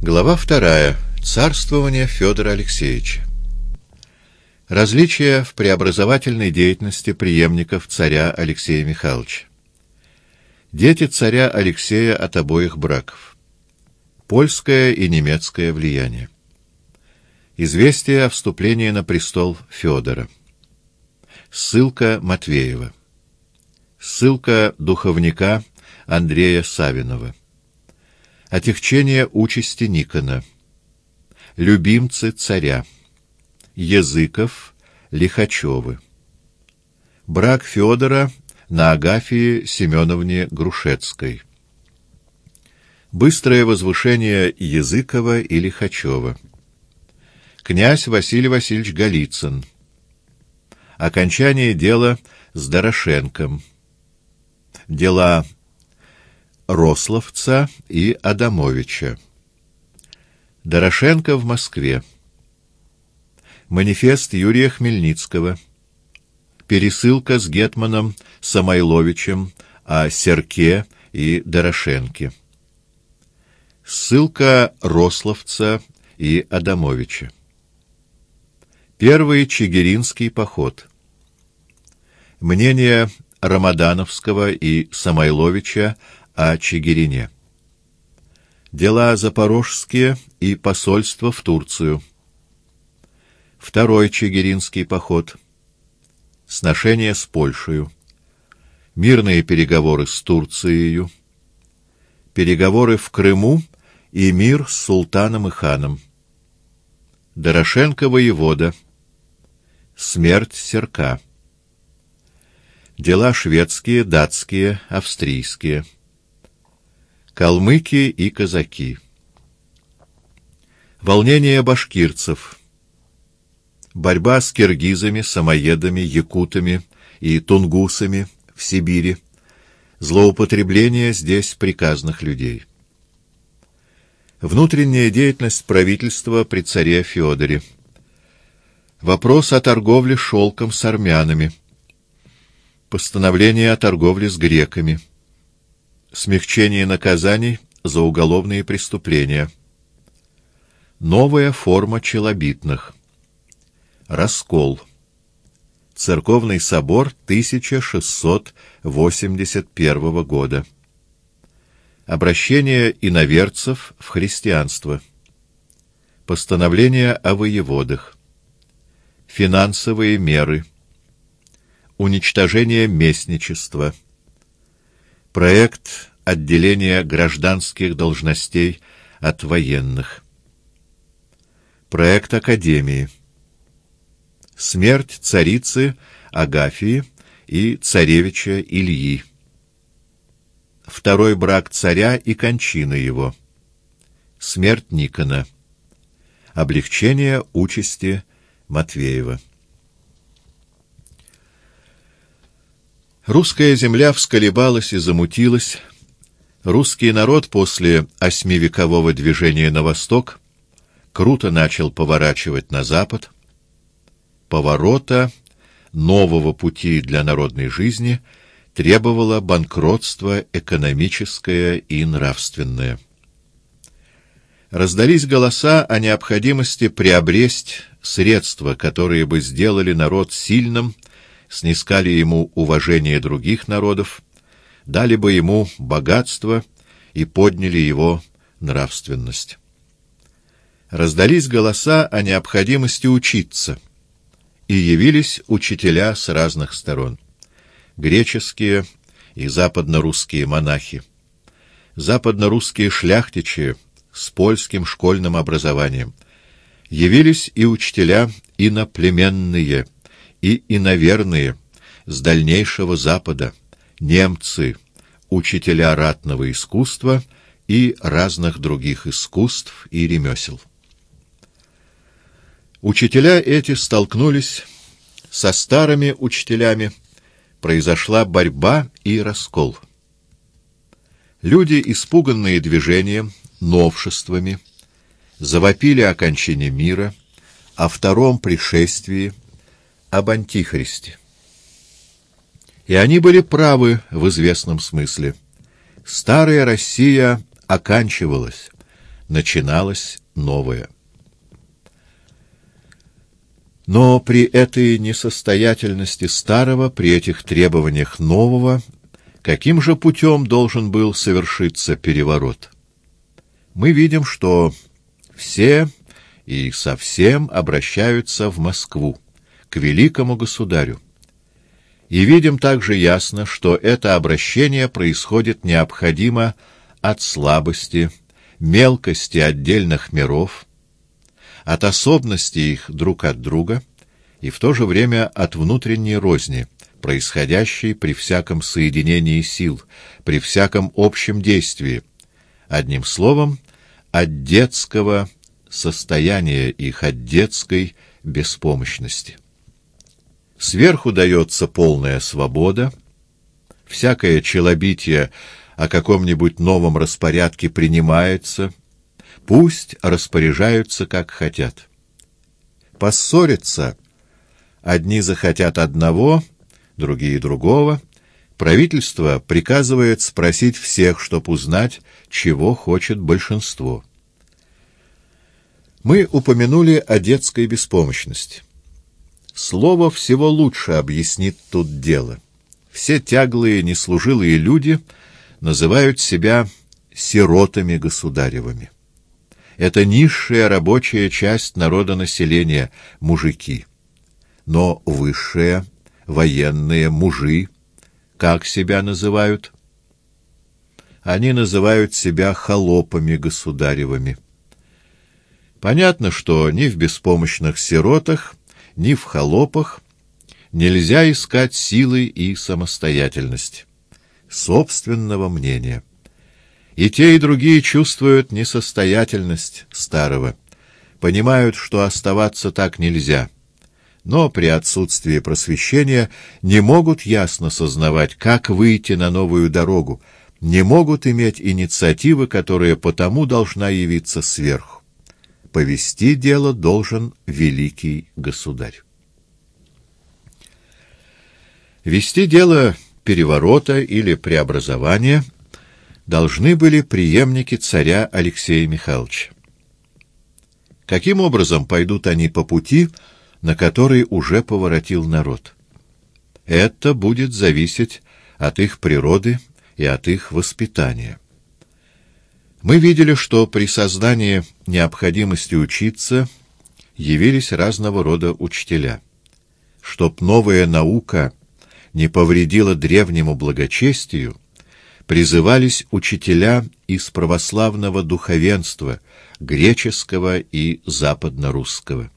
Глава вторая. Царствование Федора Алексеевича. Различия в преобразовательной деятельности преемников царя Алексея Михайловича. Дети царя Алексея от обоих браков. Польское и немецкое влияние. Известие о вступлении на престол Федора. Ссылка Матвеева. Ссылка духовника Андрея Савинова. Отягчение участи Никона. Любимцы царя. Языков, Лихачевы. Брак Федора на Агафии Семеновне Грушецкой. Быстрое возвышение Языкова и Лихачева. Князь Василий Васильевич Голицын. Окончание дела с Дорошенком. Дела Рословца и Адамовича. Дорошенко в Москве. Манифест Юрия Хмельницкого. Пересылка с Гетманом Самойловичем о Серке и Дорошенке. Ссылка Рословца и Адамовича. Первый Чигиринский поход. Мнение Рамадановского и Самойловича о Чигирине. Дела запорожские и посольство в Турцию. Второй Чигиринский поход. Сношение с Польшей. Мирные переговоры с Турцией. Переговоры в Крыму и мир с султаном и ханом. Дорошенко воевода. Смерть Серка. Дела шведские, датские, австрийские калмыки и казаки. Волнение башкирцев. Борьба с киргизами, самоедами, якутами и тунгусами в Сибири. Злоупотребление здесь приказных людей. Внутренняя деятельность правительства при царе Феодоре. Вопрос о торговле шелком с армянами. Постановление о торговле с греками смягчение наказаний за уголовные преступления. Новая форма челобитных. Раскол. Церковный собор 1681 года. Обращение иноверцев в христианство. Постановление о воеводах. Финансовые меры. Уничтожение местничества. Проект отделения гражданских должностей от военных. Проект Академии. Смерть царицы Агафии и царевича Ильи. Второй брак царя и кончина его. Смерть Никона. Облегчение участи Матвеева. Русская земля всколебалась и замутилась. Русский народ после осьмивекового движения на восток круто начал поворачивать на запад. Поворота нового пути для народной жизни требовало банкротство экономическое и нравственное. Раздались голоса о необходимости приобрести средства, которые бы сделали народ сильным снискали ему уважение других народов, дали бы ему богатство и подняли его нравственность. Раздались голоса о необходимости учиться, и явились учителя с разных сторон. Греческие и западно-русские монахи, западно-русские шляхтичи с польским школьным образованием, явились и учителя иноплеменные – и иноверные с дальнейшего Запада, немцы, учителя ратного искусства и разных других искусств и ремесел. Учителя эти столкнулись со старыми учителями, произошла борьба и раскол. Люди, испуганные движением, новшествами, завопили о кончине мира, о втором пришествии, об Антихристе. И они были правы в известном смысле. Старая Россия оканчивалась, начиналось новое. Но при этой несостоятельности старого, при этих требованиях нового, каким же путем должен был совершиться переворот? Мы видим, что все и совсем обращаются в Москву, к великому государю. И видим также ясно, что это обращение происходит необходимо от слабости, мелкости отдельных миров, от особенности их друг от друга и в то же время от внутренней розни, происходящей при всяком соединении сил, при всяком общем действии, одним словом, от детского состояния их, от детской беспомощности. Сверху дается полная свобода, всякое челобитие о каком-нибудь новом распорядке принимается, пусть распоряжаются, как хотят. Поссориться одни захотят одного, другие другого, правительство приказывает спросить всех, чтоб узнать, чего хочет большинство. Мы упомянули о детской беспомощности. Слово всего лучше объяснит тут дело. Все тяглые, неслужилые люди называют себя сиротами государевыми. Это низшая рабочая часть народонаселения, мужики. Но высшая, военные, мужи, как себя называют? Они называют себя холопами государевыми. Понятно, что ни в беспомощных сиротах, ни в холопах нельзя искать силы и самостоятельность, собственного мнения. И те, и другие чувствуют несостоятельность старого, понимают, что оставаться так нельзя, но при отсутствии просвещения не могут ясно сознавать, как выйти на новую дорогу, не могут иметь инициативы, которая потому должна явиться сверху повести дело должен великий государь. Вести дело переворота или преобразования должны были преемники царя Алексея Михайловича. Каким образом пойдут они по пути, на который уже поворотил народ? Это будет зависеть от их природы и от их воспитания. Мы видели, что при создании необходимости учиться явились разного рода учителя. Чтоб новая наука не повредила древнему благочестию, призывались учителя из православного духовенства, греческого и западно-русского.